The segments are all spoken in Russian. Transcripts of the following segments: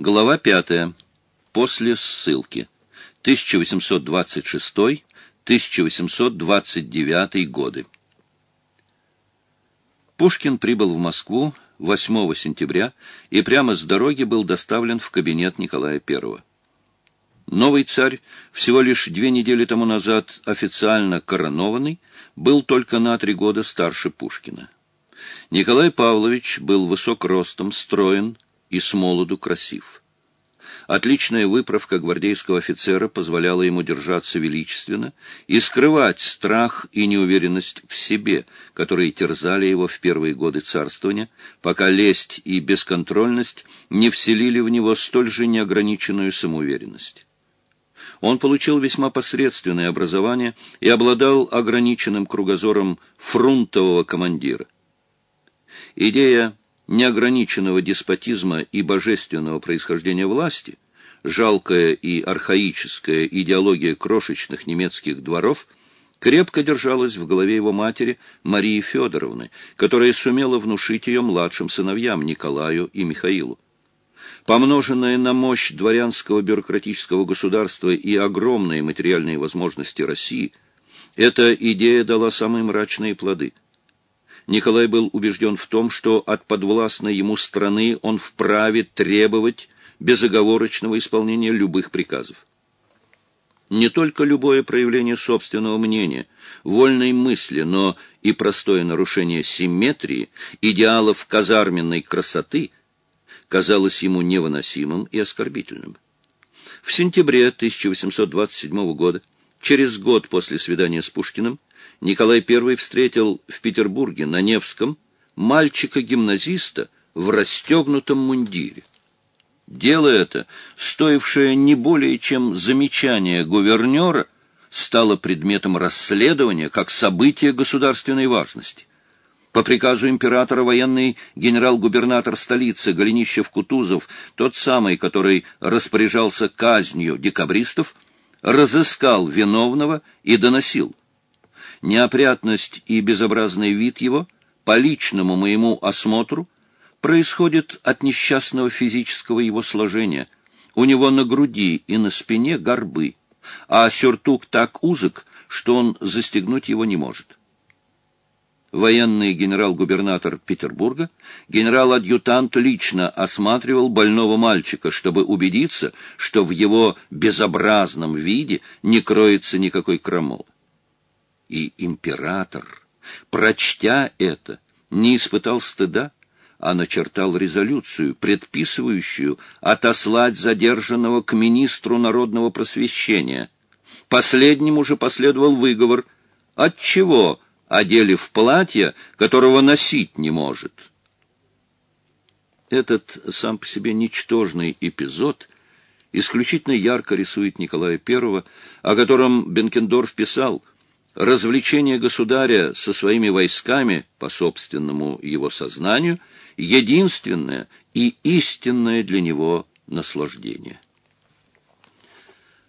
Глава пятая. После ссылки. 1826-1829 годы. Пушкин прибыл в Москву 8 сентября и прямо с дороги был доставлен в кабинет Николая I. Новый царь, всего лишь две недели тому назад официально коронованный, был только на три года старше Пушкина. Николай Павлович был высок ростом, строен и с молоду красив. Отличная выправка гвардейского офицера позволяла ему держаться величественно и скрывать страх и неуверенность в себе, которые терзали его в первые годы царствования, пока лесть и бесконтрольность не вселили в него столь же неограниченную самоуверенность. Он получил весьма посредственное образование и обладал ограниченным кругозором фрунтового командира. Идея неограниченного деспотизма и божественного происхождения власти, жалкая и архаическая идеология крошечных немецких дворов крепко держалась в голове его матери Марии Федоровны, которая сумела внушить ее младшим сыновьям Николаю и Михаилу. Помноженная на мощь дворянского бюрократического государства и огромные материальные возможности России, эта идея дала самые мрачные плоды – Николай был убежден в том, что от подвластной ему страны он вправе требовать безоговорочного исполнения любых приказов. Не только любое проявление собственного мнения, вольной мысли, но и простое нарушение симметрии, идеалов казарменной красоты казалось ему невыносимым и оскорбительным. В сентябре 1827 года, через год после свидания с Пушкиным, Николай I встретил в Петербурге на Невском мальчика-гимназиста в расстегнутом мундире. Дело это, стоившее не более чем замечание гувернера, стало предметом расследования как событие государственной важности. По приказу императора военный генерал-губернатор столицы Голенищев-Кутузов, тот самый, который распоряжался казнью декабристов, разыскал виновного и доносил неопрятность и безобразный вид его, по личному моему осмотру, происходит от несчастного физического его сложения. У него на груди и на спине горбы, а сюртук так узок, что он застегнуть его не может. Военный генерал-губернатор Петербурга, генерал-адъютант лично осматривал больного мальчика, чтобы убедиться, что в его безобразном виде не кроется никакой крамолы и император, прочтя это, не испытал стыда, а начертал резолюцию, предписывающую отослать задержанного к министру народного просвещения. Последнему же последовал выговор, отчего одели в платье, которого носить не может. Этот сам по себе ничтожный эпизод исключительно ярко рисует Николая I, о котором Бенкендорф писал — развлечение государя со своими войсками, по собственному его сознанию, единственное и истинное для него наслаждение.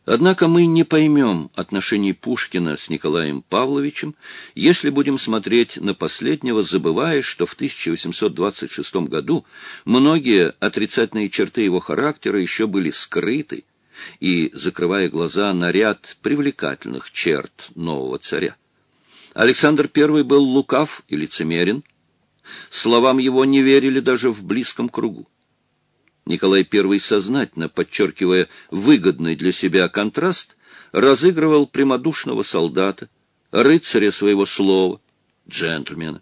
Однако мы не поймем отношений Пушкина с Николаем Павловичем, если будем смотреть на последнего, забывая, что в 1826 году многие отрицательные черты его характера еще были скрыты, и закрывая глаза на ряд привлекательных черт нового царя. Александр I был лукав и лицемерен. Словам его не верили даже в близком кругу. Николай I, сознательно подчеркивая выгодный для себя контраст, разыгрывал прямодушного солдата, рыцаря своего слова, джентльмена.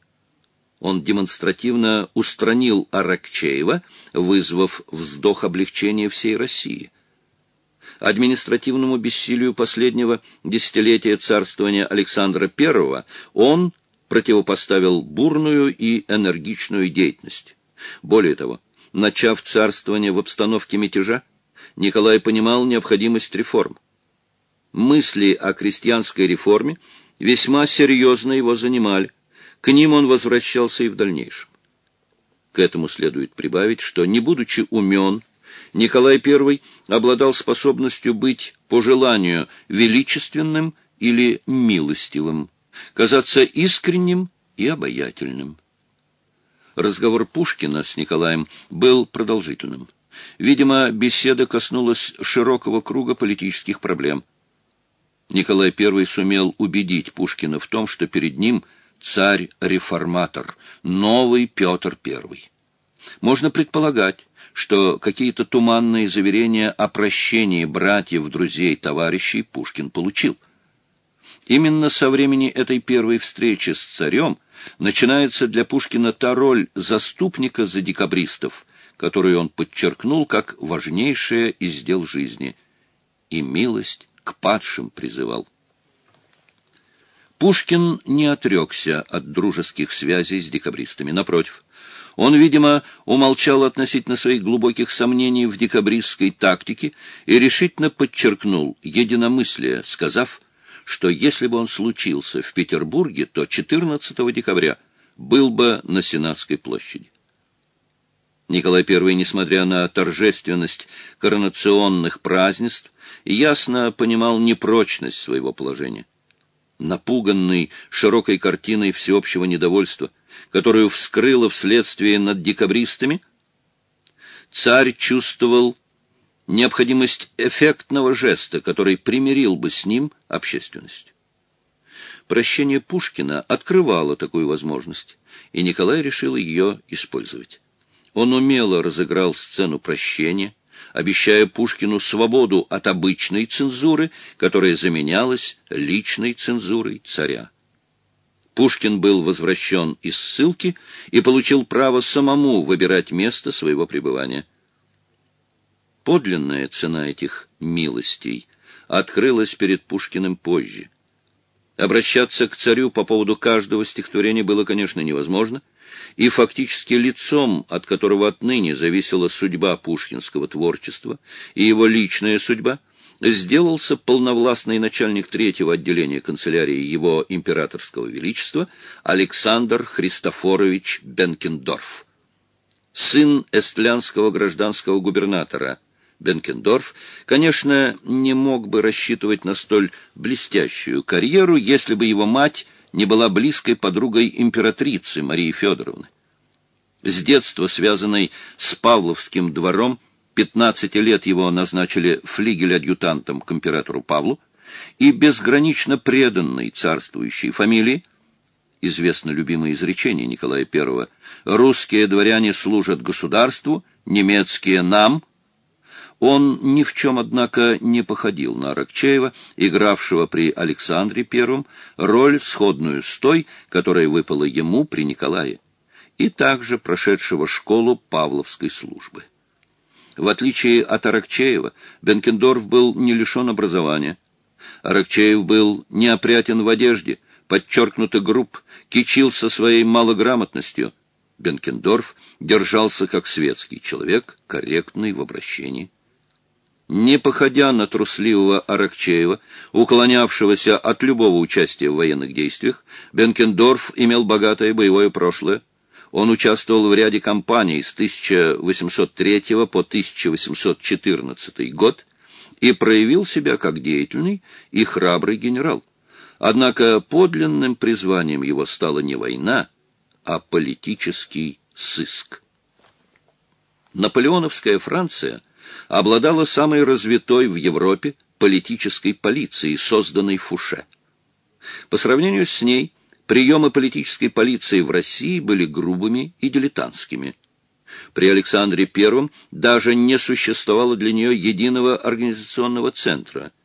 Он демонстративно устранил Аракчеева, вызвав вздох облегчения всей России административному бессилию последнего десятилетия царствования Александра I он противопоставил бурную и энергичную деятельность. Более того, начав царствование в обстановке мятежа, Николай понимал необходимость реформ. Мысли о крестьянской реформе весьма серьезно его занимали, к ним он возвращался и в дальнейшем. К этому следует прибавить, что, не будучи умен Николай I обладал способностью быть по желанию величественным или милостивым, казаться искренним и обаятельным. Разговор Пушкина с Николаем был продолжительным. Видимо, беседа коснулась широкого круга политических проблем. Николай I сумел убедить Пушкина в том, что перед ним царь-реформатор, новый Петр I. Можно предполагать, что какие-то туманные заверения о прощении братьев, друзей, товарищей Пушкин получил. Именно со времени этой первой встречи с царем начинается для Пушкина та роль заступника за декабристов, которую он подчеркнул как важнейшее из дел жизни, и милость к падшим призывал. Пушкин не отрекся от дружеских связей с декабристами. Напротив, он, видимо, умолчал относительно своих глубоких сомнений в декабристской тактике и решительно подчеркнул единомыслие, сказав, что если бы он случился в Петербурге, то 14 декабря был бы на Сенатской площади. Николай I, несмотря на торжественность коронационных празднеств, ясно понимал непрочность своего положения. Напуганный широкой картиной всеобщего недовольства, которую вскрыло вследствие над декабристами, царь чувствовал необходимость эффектного жеста, который примирил бы с ним общественность. Прощение Пушкина открывало такую возможность, и Николай решил ее использовать. Он умело разыграл сцену прощения, обещая Пушкину свободу от обычной цензуры, которая заменялась личной цензурой царя. Пушкин был возвращен из ссылки и получил право самому выбирать место своего пребывания. Подлинная цена этих милостей открылась перед Пушкиным позже. Обращаться к царю по поводу каждого стихотворения было, конечно, невозможно, и фактически лицом, от которого отныне зависела судьба пушкинского творчества и его личная судьба, сделался полновластный начальник третьего отделения канцелярии его императорского величества Александр Христофорович Бенкендорф. Сын эстлянского гражданского губернатора Бенкендорф, конечно, не мог бы рассчитывать на столь блестящую карьеру, если бы его мать не была близкой подругой императрицы Марии Федоровны. С детства связанной с Павловским двором, 15 лет его назначили флигель-адъютантом к императору Павлу, и безгранично преданной царствующей фамилии, известно любимое изречение Николая I, «русские дворяне служат государству, немецкие нам», он ни в чем, однако, не походил на Аракчеева, игравшего при Александре I роль, сходную с той, которая выпала ему при Николае, и также прошедшего школу Павловской службы. В отличие от Аракчеева, Бенкендорф был не лишен образования. Аракчеев был неопрятен в одежде, подчеркнуто груб, кичился своей малограмотностью. Бенкендорф держался как светский человек, корректный в обращении. Не походя на трусливого Аракчеева, уклонявшегося от любого участия в военных действиях, Бенкендорф имел богатое боевое прошлое. Он участвовал в ряде кампаний с 1803 по 1814 год и проявил себя как деятельный и храбрый генерал. Однако подлинным призванием его стала не война, а политический сыск. Наполеоновская Франция – обладала самой развитой в Европе политической полицией, созданной Фуше. По сравнению с ней, приемы политической полиции в России были грубыми и дилетантскими. При Александре I даже не существовало для нее единого организационного центра –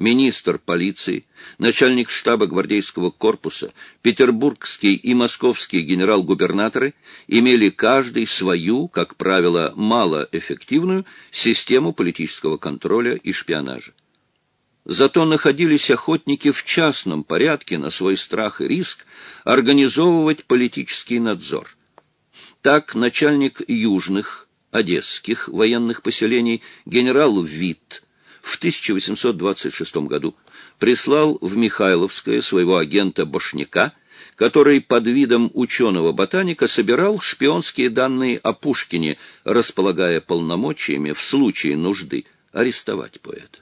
министр полиции, начальник штаба гвардейского корпуса, петербургский и московский генерал-губернаторы имели каждый свою, как правило, малоэффективную систему политического контроля и шпионажа. Зато находились охотники в частном порядке на свой страх и риск организовывать политический надзор. Так начальник южных, одесских военных поселений генерал Витт в 1826 году прислал в Михайловское своего агента Башняка, который под видом ученого-ботаника собирал шпионские данные о Пушкине, располагая полномочиями в случае нужды арестовать поэта.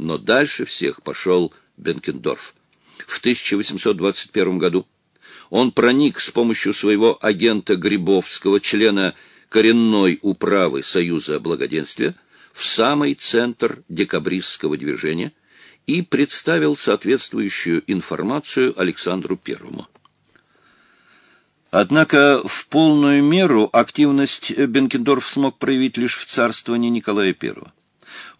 Но дальше всех пошел Бенкендорф. В 1821 году он проник с помощью своего агента Грибовского, члена коренной управы Союза Благоденствия в самый центр декабристского движения и представил соответствующую информацию Александру Первому. Однако в полную меру активность Бенкендорф смог проявить лишь в царствовании Николая I.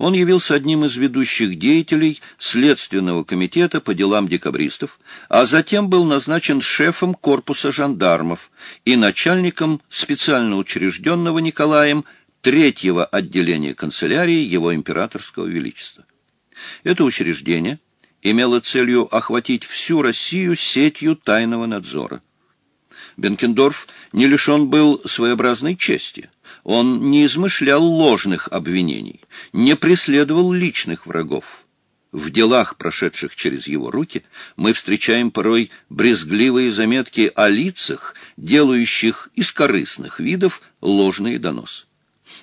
Он явился одним из ведущих деятелей Следственного комитета по делам декабристов, а затем был назначен шефом корпуса жандармов и начальником специально учрежденного Николаем третьего отделения канцелярии его императорского величества. Это учреждение имело целью охватить всю Россию сетью тайного надзора. Бенкендорф не лишен был своеобразной чести. Он не измышлял ложных обвинений, не преследовал личных врагов. В делах, прошедших через его руки, мы встречаем порой брезгливые заметки о лицах, делающих из корыстных видов ложные доносы.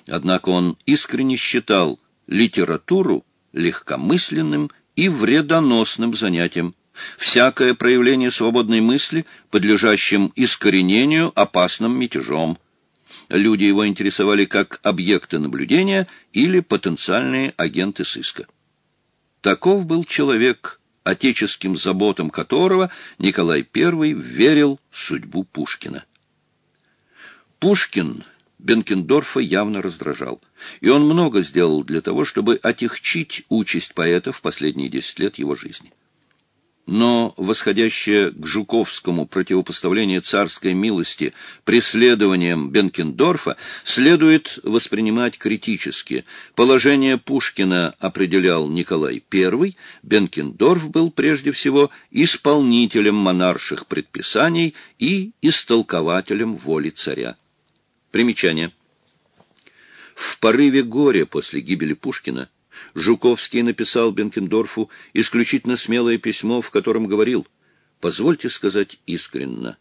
Однако он искренне считал литературу легкомысленным и вредоносным занятием, всякое проявление свободной мысли, подлежащим искоренению опасным мятежом. Люди его интересовали как объекты наблюдения или потенциальные агенты сыска. Таков был человек, отеческим заботам которого Николай I верил судьбу Пушкина. Пушкин Бенкендорфа явно раздражал, и он много сделал для того, чтобы отягчить участь поэта в последние десять лет его жизни но восходящее к Жуковскому противопоставление царской милости преследованием Бенкендорфа следует воспринимать критически. Положение Пушкина определял Николай I, Бенкендорф был прежде всего исполнителем монарших предписаний и истолкователем воли царя. Примечание. В порыве горя после гибели Пушкина Жуковский написал Бенкендорфу исключительно смелое письмо, в котором говорил «Позвольте сказать искренно,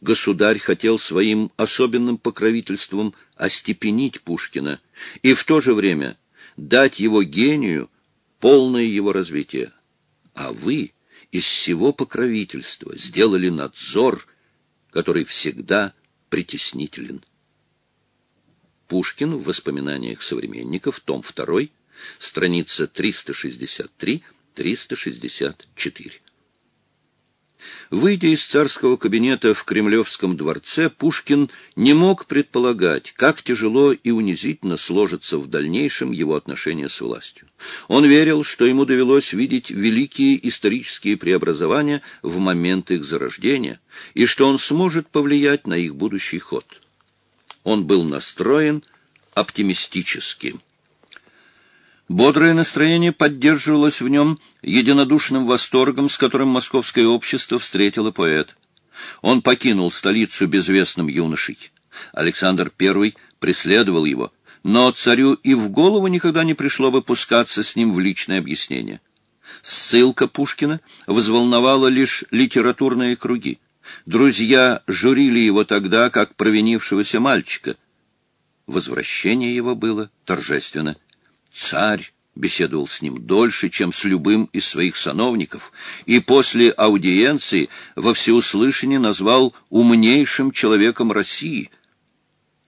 государь хотел своим особенным покровительством остепенить Пушкина и в то же время дать его гению полное его развитие. А вы из всего покровительства сделали надзор, который всегда притеснителен». Пушкин в воспоминаниях современников, том 2, страница 363-364. Выйдя из царского кабинета в Кремлевском дворце, Пушкин не мог предполагать, как тяжело и унизительно сложится в дальнейшем его отношения с властью. Он верил, что ему довелось видеть великие исторические преобразования в момент их зарождения, и что он сможет повлиять на их будущий ход. Он был настроен оптимистически. Бодрое настроение поддерживалось в нем единодушным восторгом, с которым московское общество встретило поэт. Он покинул столицу безвестным юношей. Александр I преследовал его, но царю и в голову никогда не пришло бы пускаться с ним в личное объяснение. Ссылка Пушкина взволновала лишь литературные круги. Друзья журили его тогда, как провинившегося мальчика. Возвращение его было торжественно. Царь беседовал с ним дольше, чем с любым из своих сановников, и после аудиенции во всеуслышание назвал умнейшим человеком России.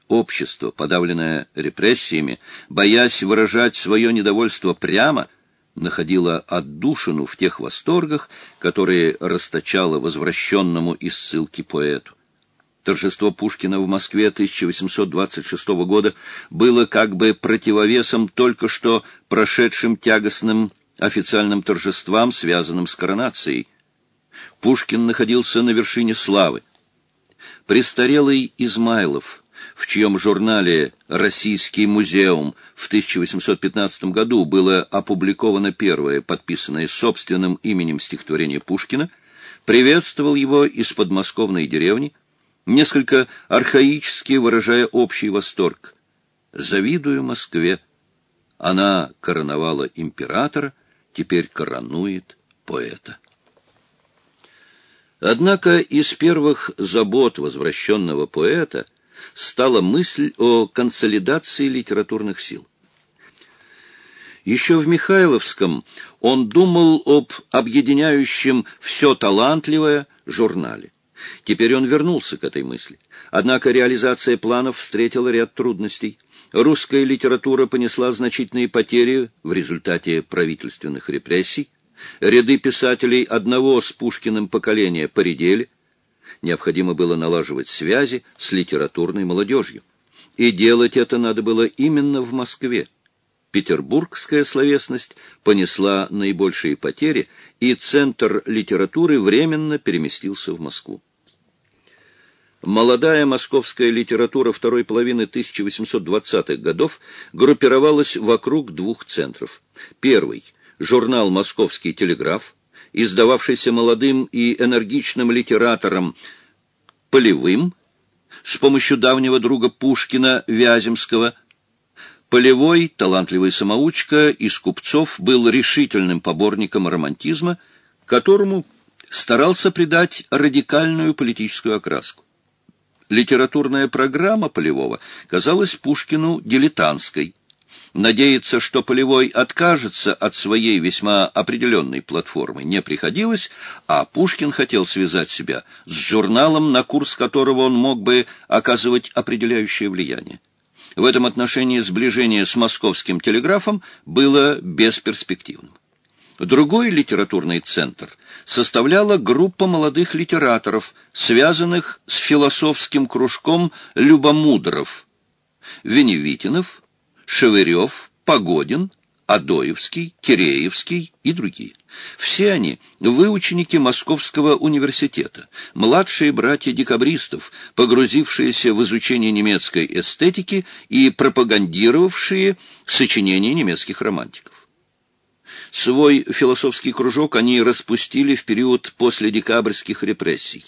Общество, подавленное репрессиями, боясь выражать свое недовольство прямо, находило отдушину в тех восторгах, которые расточало возвращенному из ссылки поэту. Торжество Пушкина в Москве 1826 года было как бы противовесом только что прошедшим тягостным официальным торжествам, связанным с коронацией. Пушкин находился на вершине славы. Престарелый Измайлов, в чьем журнале «Российский музеум» в 1815 году было опубликовано первое, подписанное собственным именем стихотворение Пушкина, приветствовал его из подмосковной деревни, несколько архаически выражая общий восторг. «Завидую Москве. Она короновала императора, теперь коронует поэта». Однако из первых забот возвращенного поэта стала мысль о консолидации литературных сил. Еще в Михайловском он думал об объединяющем все талантливое журнале. Теперь он вернулся к этой мысли. Однако реализация планов встретила ряд трудностей. Русская литература понесла значительные потери в результате правительственных репрессий. Ряды писателей одного с Пушкиным поколения поредели. Необходимо было налаживать связи с литературной молодежью. И делать это надо было именно в Москве. Петербургская словесность понесла наибольшие потери, и центр литературы временно переместился в Москву. Молодая московская литература второй половины 1820-х годов группировалась вокруг двух центров. Первый – журнал «Московский телеграф», издававшийся молодым и энергичным литератором Полевым, с помощью давнего друга Пушкина Вяземского. Полевой, талантливый самоучка из купцов, был решительным поборником романтизма, которому старался придать радикальную политическую окраску. Литературная программа Полевого казалась Пушкину дилетантской. Надеяться, что Полевой откажется от своей весьма определенной платформы, не приходилось, а Пушкин хотел связать себя с журналом, на курс которого он мог бы оказывать определяющее влияние. В этом отношении сближение с московским телеграфом было бесперспективным. Другой литературный центр составляла группа молодых литераторов, связанных с философским кружком любомудров, Веневитинов, Шевырев, Погодин, Адоевский, Киреевский и другие. Все они – выученики Московского университета, младшие братья декабристов, погрузившиеся в изучение немецкой эстетики и пропагандировавшие сочинения немецких романтиков. Свой философский кружок они распустили в период после декабрьских репрессий.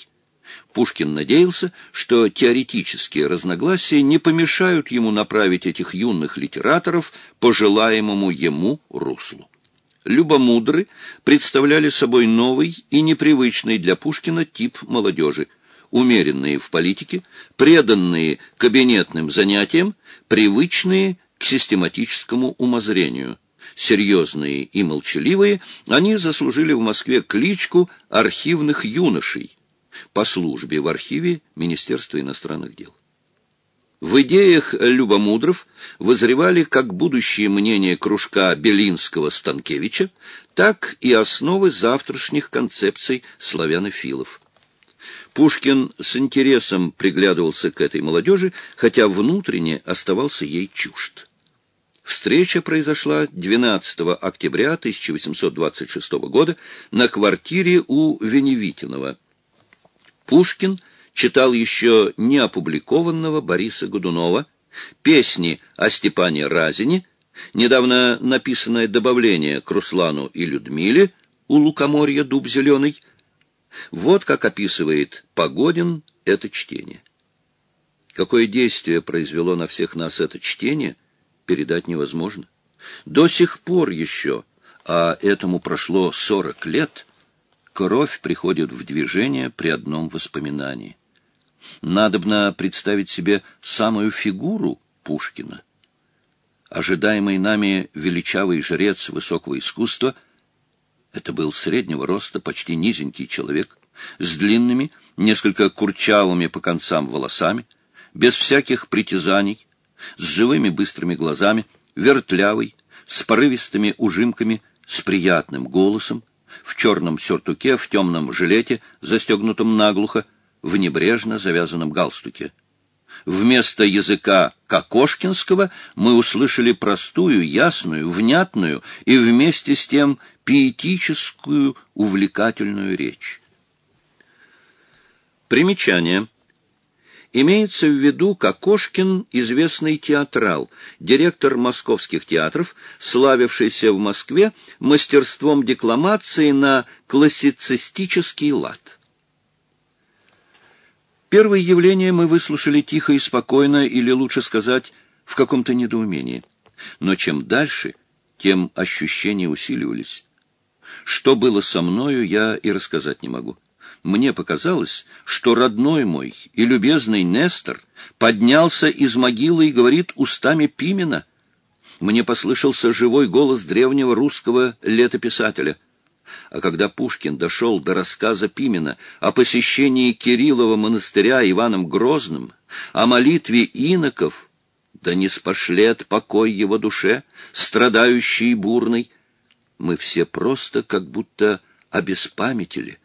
Пушкин надеялся, что теоретические разногласия не помешают ему направить этих юных литераторов по желаемому ему руслу. Любомудры представляли собой новый и непривычный для Пушкина тип молодежи, умеренные в политике, преданные кабинетным занятиям, привычные к систематическому умозрению – серьезные и молчаливые, они заслужили в Москве кличку архивных юношей по службе в архиве Министерства иностранных дел. В идеях Любомудров возревали как будущее мнение кружка Белинского-Станкевича, так и основы завтрашних концепций славянофилов. Пушкин с интересом приглядывался к этой молодежи, хотя внутренне оставался ей чужд. Встреча произошла 12 октября 1826 года на квартире у Веневитинова. Пушкин читал еще не опубликованного Бориса Годунова, песни о Степане Разине, недавно написанное добавление к Руслану и Людмиле у лукоморья «Дуб зеленый». Вот как описывает Погодин это чтение. Какое действие произвело на всех нас это чтение – передать невозможно. До сих пор еще, а этому прошло сорок лет, кровь приходит в движение при одном воспоминании. Надобно представить себе самую фигуру Пушкина. Ожидаемый нами величавый жрец высокого искусства — это был среднего роста, почти низенький человек, с длинными, несколько курчавыми по концам волосами, без всяких притязаний, с живыми быстрыми глазами, вертлявый, с порывистыми ужимками, с приятным голосом, в черном сюртуке, в темном жилете, застегнутом наглухо, в небрежно завязанном галстуке. Вместо языка Кокошкинского мы услышали простую, ясную, внятную и вместе с тем пиетическую, увлекательную речь. Примечание. Имеется в виду Кокошкин, известный театрал, директор московских театров, славившийся в Москве мастерством декламации на классицистический лад. Первое явление мы выслушали тихо и спокойно, или лучше сказать, в каком-то недоумении. Но чем дальше, тем ощущения усиливались. Что было со мною, я и рассказать не могу мне показалось, что родной мой и любезный Нестор поднялся из могилы и говорит устами Пимена. Мне послышался живой голос древнего русского летописателя. А когда Пушкин дошел до рассказа Пимена о посещении Кириллова монастыря Иваном Грозным, о молитве иноков, да не спошлет покой его душе, страдающий и бурный, мы все просто как будто обеспамятили,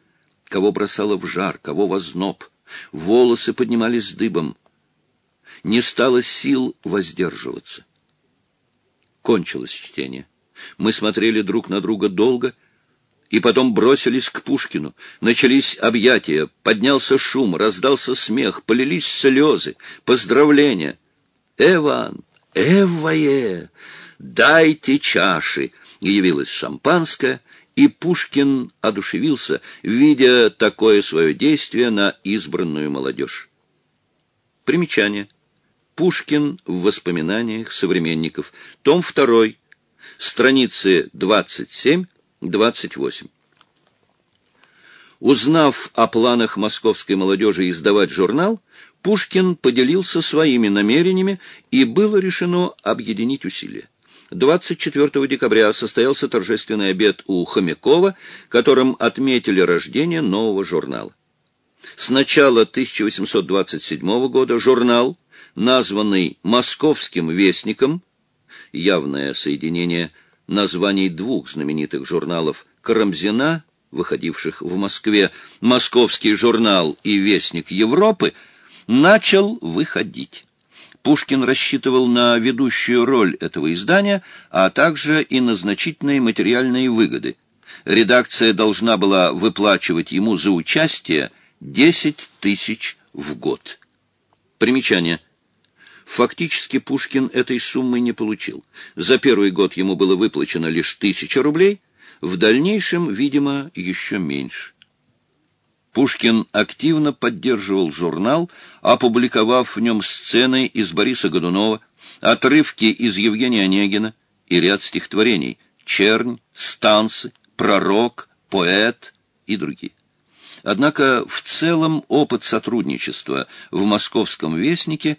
кого бросало в жар, кого в озноб, волосы поднимались дыбом. Не стало сил воздерживаться. Кончилось чтение. Мы смотрели друг на друга долго — и потом бросились к Пушкину. Начались объятия, поднялся шум, раздался смех, полились слезы, поздравления. «Эван! Эвае! Дайте чаши!» Явилось шампанское, и Пушкин одушевился, видя такое свое действие на избранную молодежь. Примечание. Пушкин в воспоминаниях современников. Том 2. Страницы 27 28. Узнав о планах московской молодежи издавать журнал, Пушкин поделился своими намерениями, и было решено объединить усилия. 24 декабря состоялся торжественный обед у Хомякова, которым отметили рождение нового журнала. С начала 1827 года журнал, названный «Московским вестником», явное соединение – названий двух знаменитых журналов Карамзина, выходивших в Москве, «Московский журнал» и «Вестник Европы», начал выходить. Пушкин рассчитывал на ведущую роль этого издания, а также и на значительные материальные выгоды. Редакция должна была выплачивать ему за участие 10 тысяч в год. Примечание. Фактически Пушкин этой суммы не получил. За первый год ему было выплачено лишь тысяча рублей, в дальнейшем, видимо, еще меньше. Пушкин активно поддерживал журнал, опубликовав в нем сцены из Бориса Годунова, отрывки из Евгения Онегина и ряд стихотворений «Чернь», «Станцы», «Пророк», «Поэт» и другие. Однако в целом опыт сотрудничества в «Московском вестнике»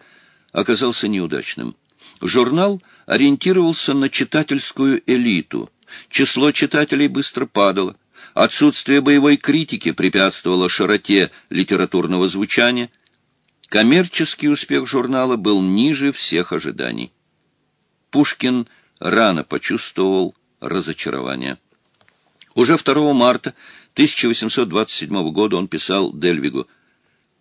оказался неудачным. Журнал ориентировался на читательскую элиту. Число читателей быстро падало. Отсутствие боевой критики препятствовало широте литературного звучания. Коммерческий успех журнала был ниже всех ожиданий. Пушкин рано почувствовал разочарование. Уже 2 марта 1827 года он писал Дельвигу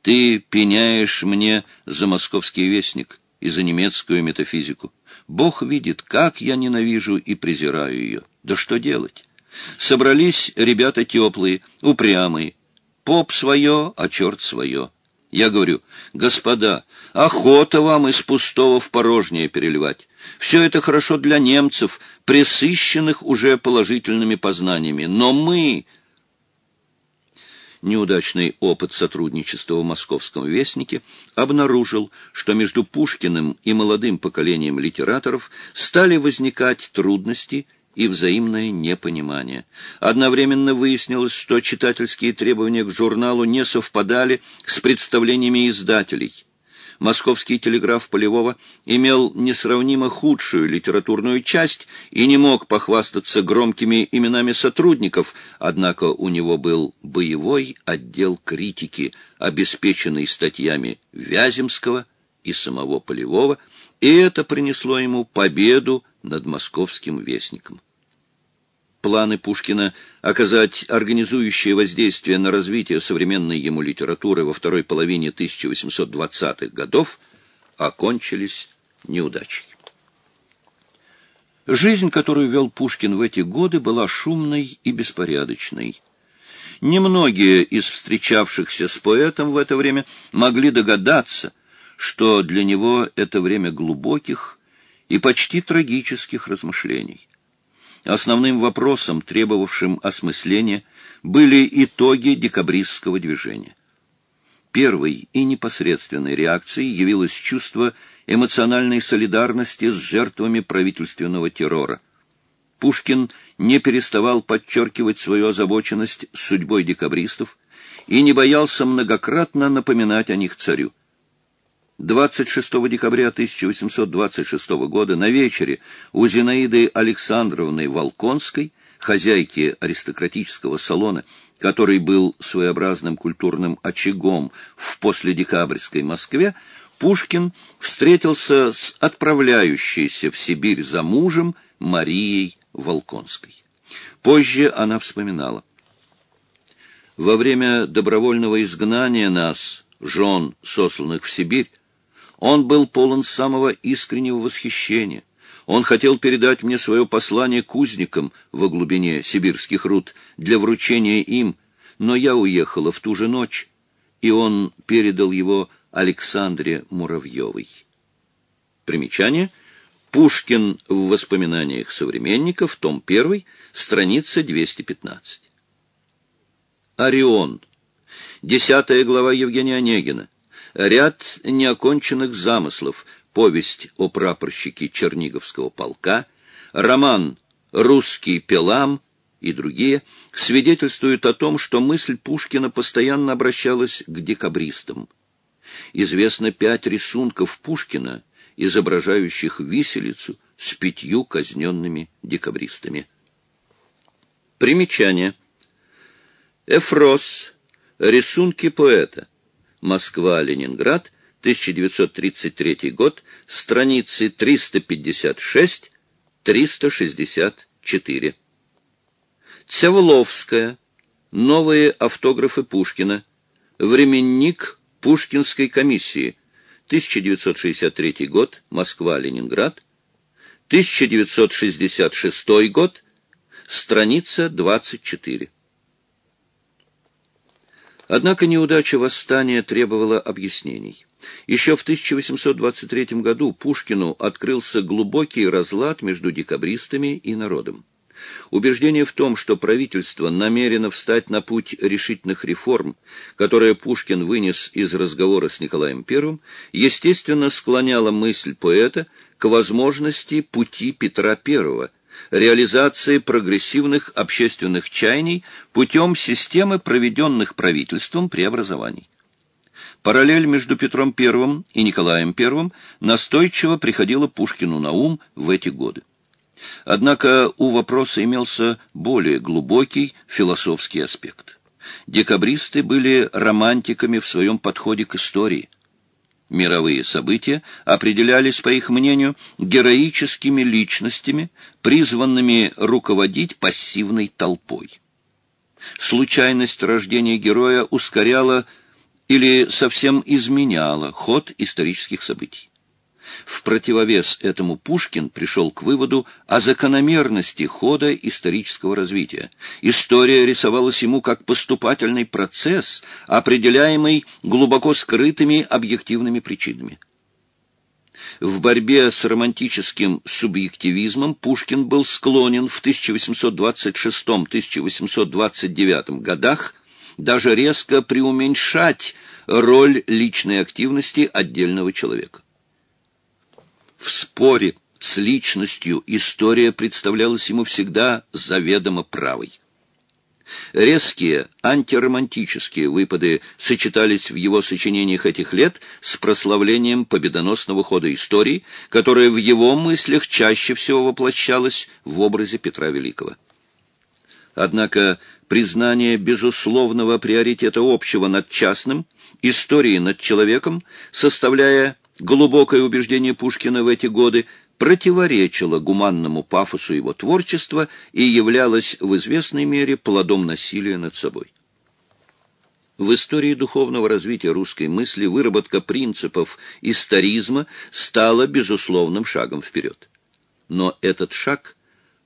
ты пеняешь мне за московский вестник и за немецкую метафизику. Бог видит, как я ненавижу и презираю ее. Да что делать? Собрались ребята теплые, упрямые. Поп свое, а черт свое. Я говорю, господа, охота вам из пустого в порожнее переливать. Все это хорошо для немцев, пресыщенных уже положительными познаниями. Но мы, неудачный опыт сотрудничества в «Московском вестнике» обнаружил, что между Пушкиным и молодым поколением литераторов стали возникать трудности и взаимное непонимание. Одновременно выяснилось, что читательские требования к журналу не совпадали с представлениями издателей – московский телеграф Полевого имел несравнимо худшую литературную часть и не мог похвастаться громкими именами сотрудников, однако у него был боевой отдел критики, обеспеченный статьями Вяземского и самого Полевого, и это принесло ему победу над московским вестником планы Пушкина оказать организующее воздействие на развитие современной ему литературы во второй половине 1820-х годов окончились неудачей. Жизнь, которую вел Пушкин в эти годы, была шумной и беспорядочной. Немногие из встречавшихся с поэтом в это время могли догадаться, что для него это время глубоких и почти трагических размышлений. Основным вопросом, требовавшим осмысления, были итоги декабристского движения. Первой и непосредственной реакцией явилось чувство эмоциональной солидарности с жертвами правительственного террора. Пушкин не переставал подчеркивать свою озабоченность судьбой декабристов и не боялся многократно напоминать о них царю. 26 декабря 1826 года на вечере у Зинаиды Александровны Волконской хозяйки аристократического салона, который был своеобразным культурным очагом в последекабрьской Москве, Пушкин встретился с отправляющейся в Сибирь за мужем Марией Волконской. Позже она вспоминала. Во время добровольного изгнания нас, жен, сосланных в Сибирь, он был полон самого искреннего восхищения. Он хотел передать мне свое послание кузникам во глубине сибирских руд для вручения им, но я уехала в ту же ночь, и он передал его Александре Муравьевой. Примечание. Пушкин в воспоминаниях современников, том 1, страница 215. Орион. Десятая глава Евгения Онегина. Ряд неоконченных замыслов. Повесть о прапорщике Черниговского полка. Роман «Русский пелам» и другие свидетельствуют о том, что мысль Пушкина постоянно обращалась к декабристам. Известно пять рисунков Пушкина, изображающих виселицу с пятью казненными декабристами. Примечание. Эфрос. Рисунки поэта. Москва-Ленинград. 1933 год. Страницы 356-364. Цевловская. Новые автографы Пушкина. Временник Пушкинской комиссии. 1963 год. Москва-Ленинград. 1966 год. Страница 24. Однако неудача восстания требовала объяснений. Еще в 1823 году Пушкину открылся глубокий разлад между декабристами и народом. Убеждение в том, что правительство намерено встать на путь решительных реформ, которые Пушкин вынес из разговора с Николаем I, естественно склоняло мысль поэта к возможности пути Петра I, реализации прогрессивных общественных чаяний путем системы проведенных правительством преобразований. Параллель между Петром I и Николаем I настойчиво приходила Пушкину на ум в эти годы. Однако у вопроса имелся более глубокий философский аспект. Декабристы были романтиками в своем подходе к истории. Мировые события определялись, по их мнению, героическими личностями, призванными руководить пассивной толпой. Случайность рождения героя ускоряла или совсем изменяла ход исторических событий. В противовес этому Пушкин пришел к выводу о закономерности хода исторического развития. История рисовалась ему как поступательный процесс, определяемый глубоко скрытыми объективными причинами. В борьбе с романтическим субъективизмом Пушкин был склонен в 1826-1829 годах даже резко преуменьшать роль личной активности отдельного человека. В споре с личностью история представлялась ему всегда заведомо правой. Резкие антиромантические выпады сочетались в его сочинениях этих лет с прославлением победоносного хода истории, которая в его мыслях чаще всего воплощалась в образе Петра Великого. Однако признание безусловного приоритета общего над частным, истории над человеком, составляя Глубокое убеждение Пушкина в эти годы противоречило гуманному пафосу его творчества и являлось в известной мере плодом насилия над собой. В истории духовного развития русской мысли выработка принципов историзма стала безусловным шагом вперед. Но этот шаг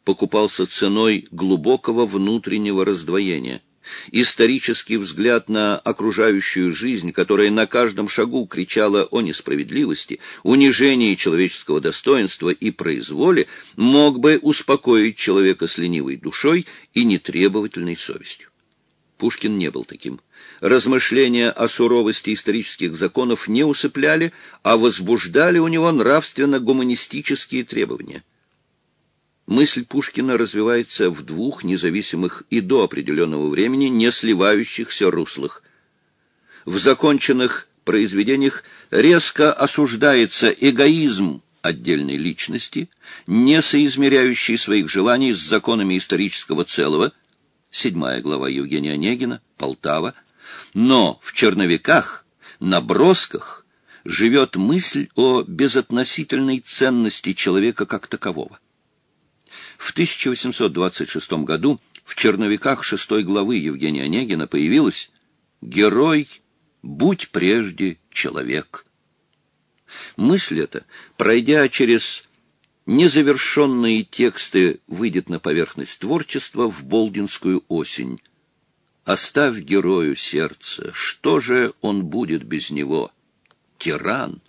покупался ценой глубокого внутреннего раздвоения – исторический взгляд на окружающую жизнь, которая на каждом шагу кричала о несправедливости, унижении человеческого достоинства и произволе, мог бы успокоить человека с ленивой душой и нетребовательной совестью. Пушкин не был таким. Размышления о суровости исторических законов не усыпляли, а возбуждали у него нравственно-гуманистические требования. Мысль Пушкина развивается в двух независимых и до определенного времени не сливающихся руслах. В законченных произведениях резко осуждается эгоизм отдельной личности, не соизмеряющей своих желаний с законами исторического целого, седьмая глава Евгения Онегина, Полтава, но в черновиках, набросках живет мысль о безотносительной ценности человека как такового. В 1826 году в черновиках шестой главы Евгения Онегина появилось «Герой, будь прежде человек». Мысль эта, пройдя через незавершенные тексты, выйдет на поверхность творчества в Болдинскую осень. Оставь герою сердце, что же он будет без него? Тиран —